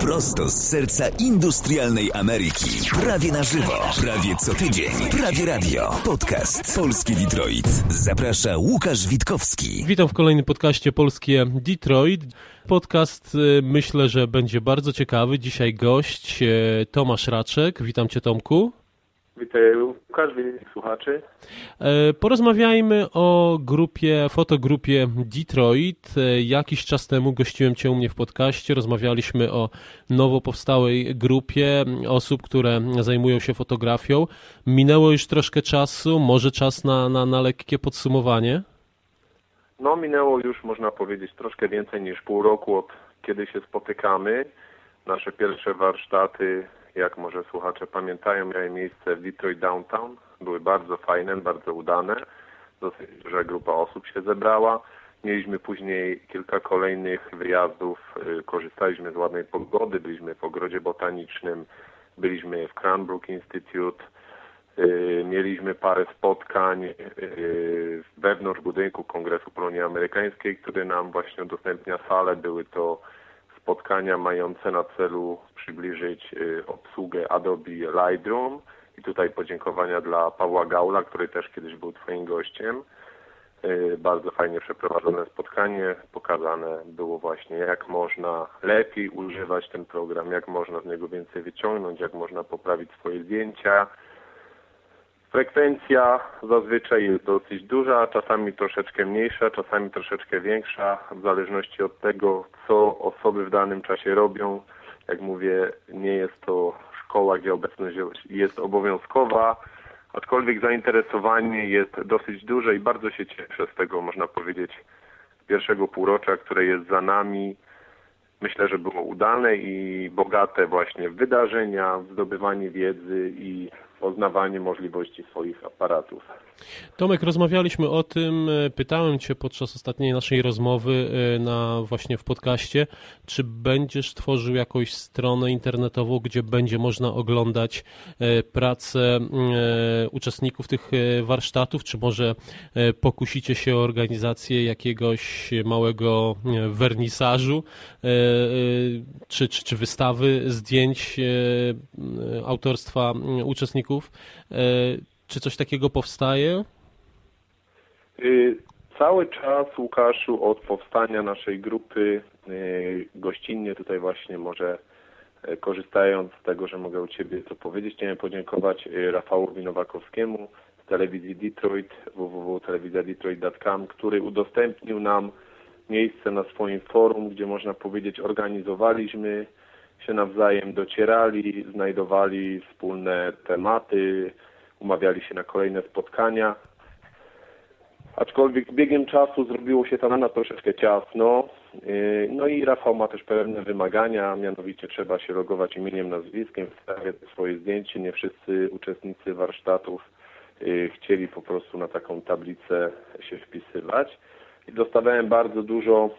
Prosto z serca industrialnej Ameryki. Prawie na żywo, prawie co tydzień, prawie radio. Podcast Polski Detroit. Zaprasza Łukasz Witkowski. Witam w kolejnym podcaście Polskie Detroit. Podcast y, myślę, że będzie bardzo ciekawy. Dzisiaj gość y, Tomasz Raczek. Witam Cię Tomku. Witaj Łukasz, witaj słuchaczy. E, porozmawiajmy o grupie, fotogrupie Detroit. E, jakiś czas temu gościłem Cię u mnie w podcaście, rozmawialiśmy o nowo powstałej grupie osób, które zajmują się fotografią. Minęło już troszkę czasu, może czas na, na, na lekkie podsumowanie? No minęło już można powiedzieć troszkę więcej niż pół roku od kiedy się spotykamy. Nasze pierwsze warsztaty jak może słuchacze pamiętają, miały miejsce w Detroit Downtown. Były bardzo fajne, bardzo udane. Dosyć duża grupa osób się zebrała. Mieliśmy później kilka kolejnych wyjazdów. Y, korzystaliśmy z ładnej pogody. Byliśmy w ogrodzie botanicznym, byliśmy w Cranbrook Institute. Y, mieliśmy parę spotkań y, wewnątrz budynku Kongresu Polonii Amerykańskiej, który nam właśnie udostępnia salę. Były to spotkania mające na celu przybliżyć y, obsługę Adobe Lightroom. I tutaj podziękowania dla Pawła Gaula, który też kiedyś był Twoim gościem. Y, bardzo fajnie przeprowadzone spotkanie, pokazane było właśnie jak można lepiej używać ten program, jak można z niego więcej wyciągnąć, jak można poprawić swoje zdjęcia, Frekwencja zazwyczaj jest dosyć duża, czasami troszeczkę mniejsza, czasami troszeczkę większa, w zależności od tego, co osoby w danym czasie robią. Jak mówię, nie jest to szkoła, gdzie obecność jest obowiązkowa, aczkolwiek zainteresowanie jest dosyć duże i bardzo się cieszę z tego, można powiedzieć, pierwszego półrocza, które jest za nami. Myślę, że było udane i bogate właśnie w wydarzenia, w zdobywanie wiedzy i poznawanie możliwości swoich aparatów. Tomek, rozmawialiśmy o tym, e, pytałem Cię podczas ostatniej naszej rozmowy e, na właśnie w podcaście, czy będziesz tworzył jakąś stronę internetową, gdzie będzie można oglądać e, pracę uczestników tych warsztatów, czy może pokusicie się o organizację jakiegoś małego wernisażu, czy, czy, czy wystawy zdjęć autorstwa uczestników czy coś takiego powstaje? Y, cały czas, Łukaszu, od powstania naszej grupy y, gościnnie tutaj właśnie może y, korzystając z tego, że mogę u Ciebie to powiedzieć, chciałem podziękować Rafałowi Nowakowskiemu z telewizji Detroit, www.telewizjadetroit.com, który udostępnił nam miejsce na swoim forum, gdzie można powiedzieć organizowaliśmy się nawzajem, docierali, znajdowali wspólne tematy, umawiali się na kolejne spotkania. Aczkolwiek biegiem czasu zrobiło się tam na troszeczkę ciasno. Yy, no i Rafał ma też pewne wymagania, mianowicie trzeba się logować imieniem, nazwiskiem, wstawiać swoje zdjęcie. Nie wszyscy uczestnicy warsztatów yy, chcieli po prostu na taką tablicę się wpisywać. I dostawałem bardzo dużo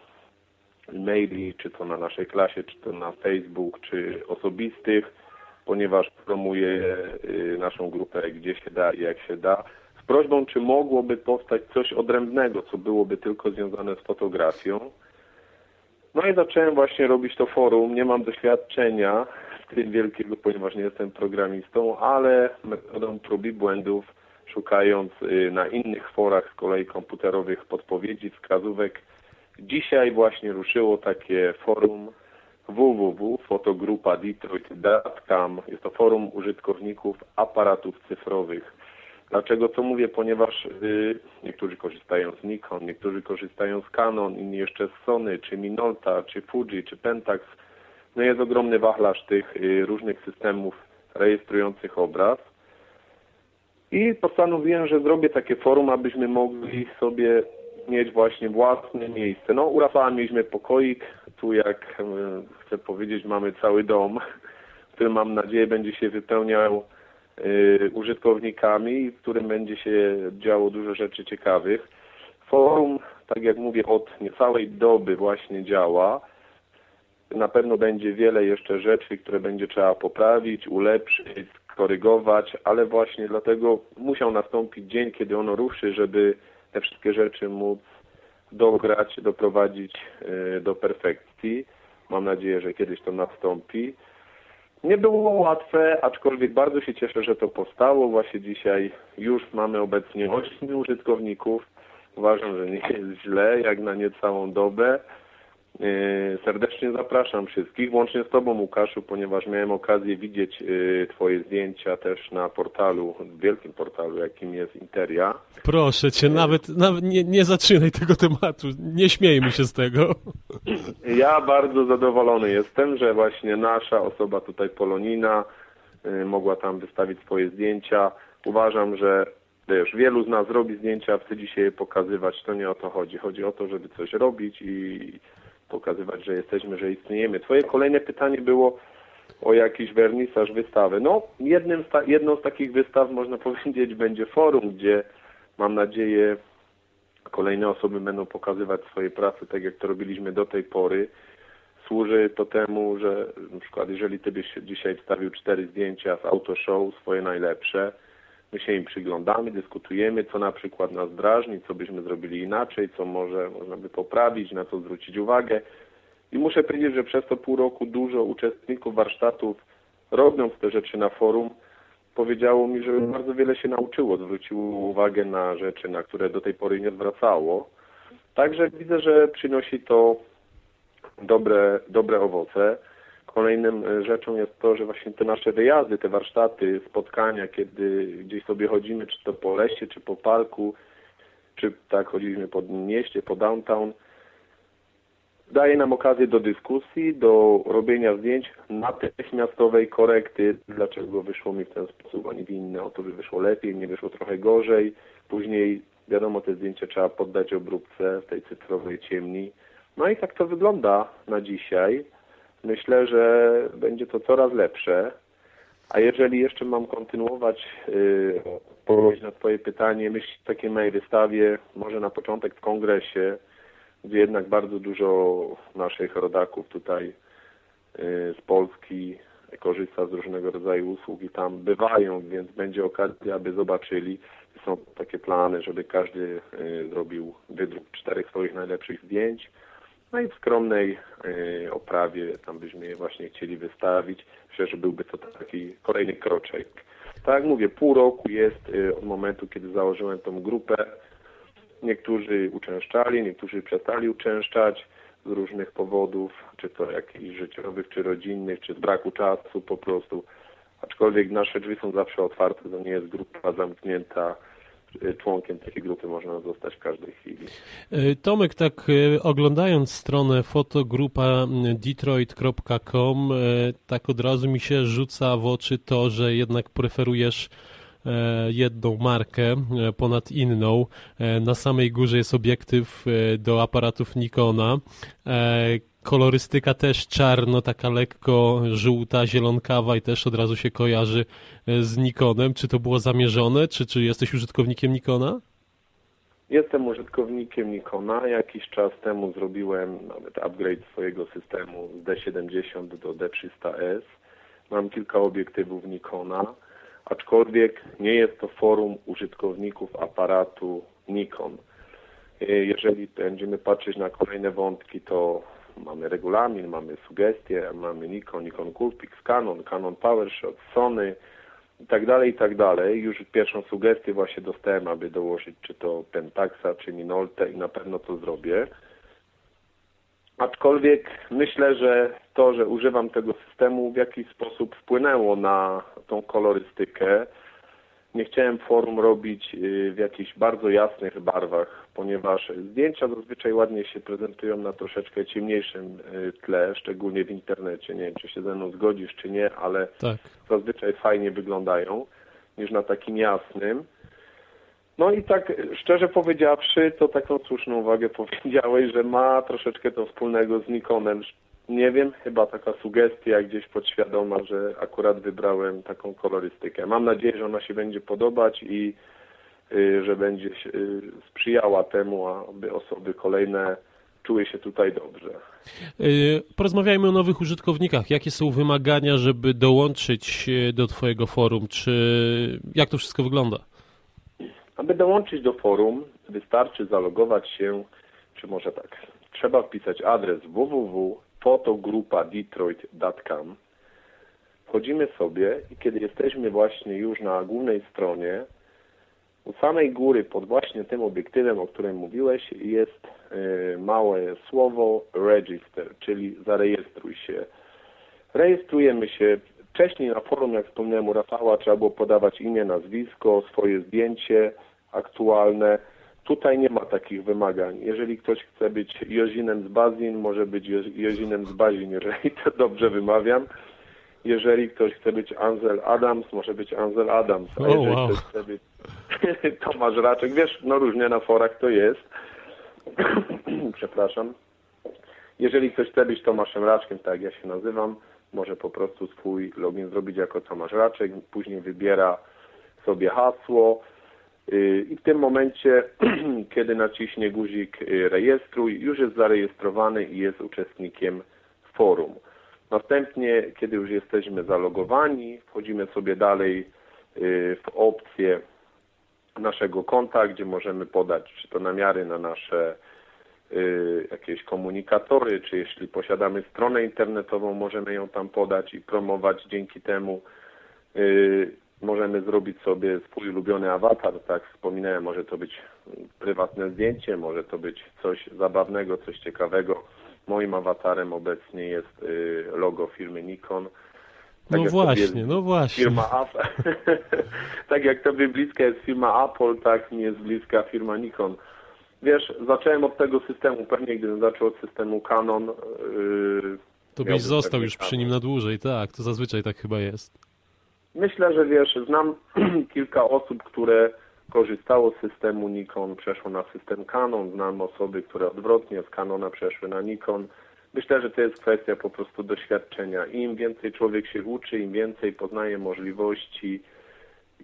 maili, czy to na naszej klasie, czy to na Facebook, czy osobistych, ponieważ promuję y, naszą grupę gdzie się da i jak się da, z prośbą, czy mogłoby powstać coś odrębnego, co byłoby tylko związane z fotografią. No i zacząłem właśnie robić to forum. Nie mam doświadczenia w tym wielkiego, ponieważ nie jestem programistą, ale metodą prób i błędów, szukając y, na innych forach z kolei komputerowych podpowiedzi, wskazówek. Dzisiaj właśnie ruszyło takie forum www.fotogrupa.detroit.com. Jest to forum użytkowników aparatów cyfrowych. Dlaczego to mówię? Ponieważ y, niektórzy korzystają z Nikon, niektórzy korzystają z Canon, inni jeszcze z Sony, czy Minolta, czy Fuji, czy Pentax. No jest ogromny wachlarz tych y, różnych systemów rejestrujących obraz. I postanowiłem, że zrobię takie forum, abyśmy mogli sobie mieć właśnie własne miejsce. No u Rafała mieliśmy pokoik, tu jak e, chcę powiedzieć mamy cały dom, który mam nadzieję będzie się wypełniał y, użytkownikami, w którym będzie się działo dużo rzeczy ciekawych. Forum, tak jak mówię, od niecałej doby właśnie działa. Na pewno będzie wiele jeszcze rzeczy, które będzie trzeba poprawić, ulepszyć, korygować, ale właśnie dlatego musiał nastąpić dzień, kiedy ono ruszy, żeby te wszystkie rzeczy móc dograć, doprowadzić e, do perfekcji. Mam nadzieję, że kiedyś to nastąpi. Nie było łatwe, aczkolwiek bardzo się cieszę, że to powstało. Właśnie dzisiaj już mamy obecnie 8 użytkowników. Uważam, że nie jest źle, jak na niecałą dobę. Yy, serdecznie zapraszam wszystkich, łącznie z Tobą Łukaszu, ponieważ miałem okazję widzieć yy, Twoje zdjęcia też na portalu, wielkim portalu, jakim jest Interia. Proszę Cię, nawet, nawet nie, nie zaczynaj tego tematu, nie śmiejmy się z tego. Ja bardzo zadowolony jestem, że właśnie nasza osoba tutaj Polonina yy, mogła tam wystawić swoje zdjęcia. Uważam, że wiesz, wielu z nas robi zdjęcia, chce dzisiaj je pokazywać, to nie o to chodzi. Chodzi o to, żeby coś robić i pokazywać, że jesteśmy, że istniejemy. Twoje kolejne pytanie było o jakiś wernisaż wystawy. No, jednym z jedną z takich wystaw, można powiedzieć, będzie forum, gdzie mam nadzieję kolejne osoby będą pokazywać swoje prace, tak jak to robiliśmy do tej pory. Służy to temu, że na przykład jeżeli Ty byś dzisiaj wstawił cztery zdjęcia z autoshow, swoje najlepsze, My się im przyglądamy, dyskutujemy, co na przykład nas drażni, co byśmy zrobili inaczej, co może można by poprawić, na co zwrócić uwagę. I muszę powiedzieć, że przez to pół roku dużo uczestników warsztatów, robiąc te rzeczy na forum, powiedziało mi, że bardzo wiele się nauczyło, zwróciło uwagę na rzeczy, na które do tej pory nie zwracało. Także widzę, że przynosi to dobre, dobre owoce. Kolejnym e, rzeczą jest to, że właśnie te nasze wyjazdy, te warsztaty, spotkania, kiedy gdzieś sobie chodzimy, czy to po lesie, czy po parku, czy tak chodziliśmy po mieście, po downtown, daje nam okazję do dyskusji, do robienia zdjęć natychmiastowej korekty, dlaczego wyszło mi w ten sposób, a nie w inny, o to, że wyszło lepiej, nie wyszło trochę gorzej. Później, wiadomo, te zdjęcia trzeba poddać obróbce w tej cyfrowej ciemni. No i tak to wygląda na dzisiaj. Myślę, że będzie to coraz lepsze. A jeżeli jeszcze mam kontynuować yy, odpowiedź na Twoje pytanie, myślę o takiej mojej wystawie, może na początek w kongresie, gdzie jednak bardzo dużo naszych rodaków tutaj yy, z Polski korzysta z różnego rodzaju usług i tam bywają, więc będzie okazja, aby zobaczyli. Są takie plany, żeby każdy yy, zrobił wydruk czterech swoich najlepszych zdjęć no i w skromnej y, oprawie tam byśmy je właśnie chcieli wystawić. Myślę, że byłby to taki kolejny kroczek. Tak jak mówię, pół roku jest y, od momentu, kiedy założyłem tą grupę. Niektórzy uczęszczali, niektórzy przestali uczęszczać z różnych powodów, czy to jakichś życiowych, czy rodzinnych, czy z braku czasu po prostu. Aczkolwiek nasze drzwi są zawsze otwarte, to nie jest grupa zamknięta członkiem takiej grupy można zostać w każdej chwili. E, Tomek, tak e, oglądając stronę fotogrupa detroit.com, e, tak od razu mi się rzuca w oczy to, że jednak preferujesz jedną markę ponad inną. Na samej górze jest obiektyw do aparatów Nikona kolorystyka też czarno, taka lekko żółta, zielonkawa i też od razu się kojarzy e, z Nikonem. Czy to było zamierzone, czy, czy jesteś użytkownikiem Nikona? Jestem użytkownikiem Nikona. Jakiś czas temu zrobiłem nawet upgrade swojego systemu z D70 do D300S. Mam kilka obiektywów Nikona, aczkolwiek nie jest to forum użytkowników aparatu Nikon. E, jeżeli będziemy patrzeć na kolejne wątki, to mamy regulamin, mamy sugestie, mamy Nikon, Nikon Coolpix, Canon, Canon PowerShot, Sony i tak dalej, i tak dalej. Już pierwszą sugestię właśnie dostałem, aby dołożyć czy to Pentaxa, czy Minolte i na pewno to zrobię. Aczkolwiek myślę, że to, że używam tego systemu w jakiś sposób wpłynęło na tą kolorystykę, nie chciałem forum robić y, w jakichś bardzo jasnych barwach, ponieważ zdjęcia zazwyczaj ładnie się prezentują na troszeczkę ciemniejszym y, tle, szczególnie w internecie. Nie wiem, czy się ze mną zgodzisz, czy nie, ale tak. zazwyczaj fajnie wyglądają niż na takim jasnym. No i tak szczerze powiedziawszy, to taką słuszną uwagę powiedziałeś, że ma troszeczkę to wspólnego z Nikonem, nie wiem, chyba taka sugestia gdzieś podświadoma, że akurat wybrałem taką kolorystykę. Mam nadzieję, że ona się będzie podobać i y, że będzie y, sprzyjała temu, aby osoby kolejne czuły się tutaj dobrze. Y, porozmawiajmy o nowych użytkownikach. Jakie są wymagania, żeby dołączyć do Twojego forum? Czy jak to wszystko wygląda? Aby dołączyć do forum, wystarczy zalogować się, czy może tak, trzeba wpisać adres www fotogrupadetroit.com. Wchodzimy sobie i kiedy jesteśmy właśnie już na głównej stronie, u samej góry pod właśnie tym obiektywem, o którym mówiłeś, jest y, małe słowo register, czyli zarejestruj się. Rejestrujemy się. Wcześniej na forum, jak wspomniałem u Rafała, trzeba było podawać imię, nazwisko, swoje zdjęcie aktualne. Tutaj nie ma takich wymagań. Jeżeli ktoś chce być Jozinem z Bazin, może być Jozinem z Bazin, jeżeli to dobrze wymawiam. Jeżeli ktoś chce być Ansel Adams, może być Ansel Adams. A jeżeli wow. ktoś chce być Tomasz Raczek, wiesz, no różnie na forach to jest. Przepraszam. Jeżeli ktoś chce być Tomaszem Raczkiem, tak jak ja się nazywam, może po prostu swój login zrobić jako Tomasz Raczek, później wybiera sobie hasło i w tym momencie, kiedy naciśnie guzik yy, rejestruj, już jest zarejestrowany i jest uczestnikiem forum. Następnie, kiedy już jesteśmy zalogowani, wchodzimy sobie dalej yy, w opcję naszego konta, gdzie możemy podać czy to namiary na nasze y, jakieś komunikatory, czy jeśli posiadamy stronę internetową, możemy ją tam podać i promować dzięki temu. Możemy zrobić sobie swój ulubiony awatar, tak wspominałem, może to być prywatne zdjęcie, może to być coś zabawnego, coś ciekawego. Moim awatarem obecnie jest y, logo firmy Nikon. No jak właśnie, no właśnie. Firma Apple. tak jak tobie bliska jest firma Apple, tak mi jest bliska firma Nikon. Wiesz, zacząłem od tego systemu, pewnie gdybym zaczął od systemu Canon. Yy, To byś został już przy nim na dłużej, tak, to zazwyczaj tak chyba jest. Myślę, że wiesz, znam kilka osób, które korzystało z systemu Nikon, przeszło na system Canon. Znam osoby, które odwrotnie z Canona przeszły na Nikon. Myślę, że to jest kwestia po prostu doświadczenia. Im więcej człowiek się uczy, im więcej poznaje możliwości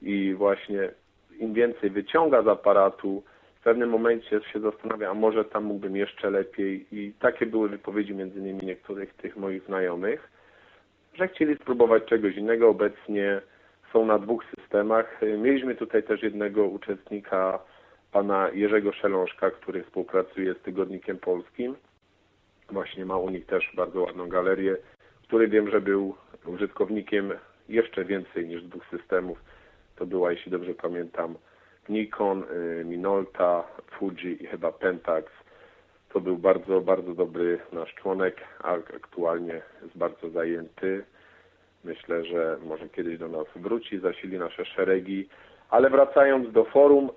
i właśnie im więcej wyciąga z aparatu, w pewnym momencie się zastanawia, a może tam mógłbym jeszcze lepiej. I takie były wypowiedzi między innymi niektórych tych moich znajomych, że chcieli spróbować czegoś innego. Obecnie są na dwóch systemach. Mieliśmy tutaj też jednego uczestnika, pana Jerzego Szelążka, który współpracuje z Tygodnikiem Polskim. Właśnie ma u nich też bardzo ładną galerię, który wiem, że był użytkownikiem jeszcze więcej niż dwóch systemów. To była, jeśli dobrze pamiętam, Nikon, y, Minolta, Fuji i chyba Pentax. To był bardzo, bardzo dobry nasz członek, a aktualnie jest bardzo zajęty. Myślę, że może kiedyś do nas wróci, zasili nasze szeregi. Ale wracając do forum,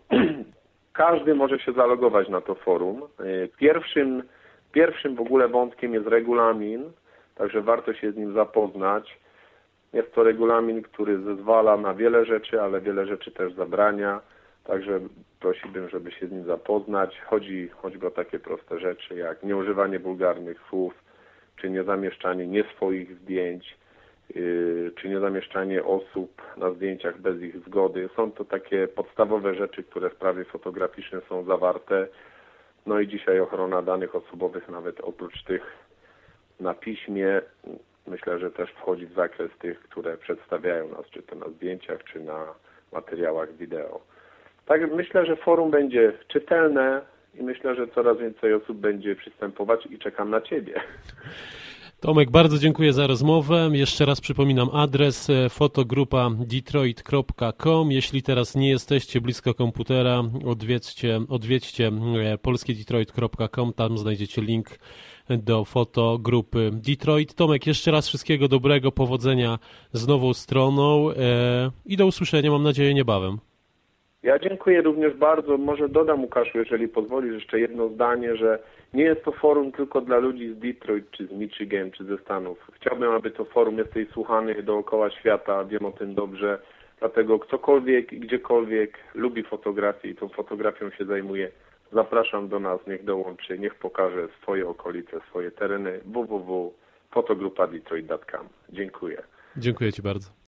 każdy może się zalogować na to forum. Y, Pierwszym, pierwszym w ogóle wątkiem jest regulamin, także warto się z nim zapoznać. Jest to regulamin, który zezwala na wiele rzeczy, ale wiele rzeczy też zabrania. Także prosiłbym, żeby się z nim zapoznać. Chodzi choćby o takie proste rzeczy jak nieużywanie wulgarnych słów, czy niezamieszczanie nie swoich zdjęć, yy, czy niezamieszczanie osób na zdjęciach bez ich zgody. Są to takie podstawowe rzeczy, które w prawie fotograficznym są zawarte. No i dzisiaj ochrona danych osobowych, nawet oprócz tych na piśmie, myślę, że też wchodzi w zakres tych, które przedstawiają nas, czy to na zdjęciach, czy na materiałach wideo. Tak, myślę, że forum będzie czytelne i myślę, że coraz więcej osób będzie przystępować i czekam na Ciebie. Tomek, bardzo dziękuję za rozmowę. Jeszcze raz przypominam adres e, fotogrupa.detroit.com. Jeśli teraz nie jesteście blisko komputera, odwiedźcie, odwiedźcie polskiedetroit.com. Tam znajdziecie link do fotogrupy Detroit. Tomek, jeszcze raz wszystkiego dobrego, powodzenia z nową stroną e, i do usłyszenia, mam nadzieję, niebawem. Ja dziękuję również bardzo. Może dodam, Łukaszu, jeżeli pozwolisz, jeszcze jedno zdanie, że nie jest to forum tylko dla ludzi z Detroit, czy z Michigan, czy ze Stanów. Chciałbym, aby to forum jesteś słuchany dookoła świata, wiem o tym dobrze. Dlatego ktokolwiek i gdziekolwiek lubi fotografię i tą fotografią się zajmuje, zapraszam do nas, niech dołączy, niech pokaże swoje okolice, swoje tereny www.fotogrupadetroit.com. Dziękuję. Dziękuję Ci bardzo.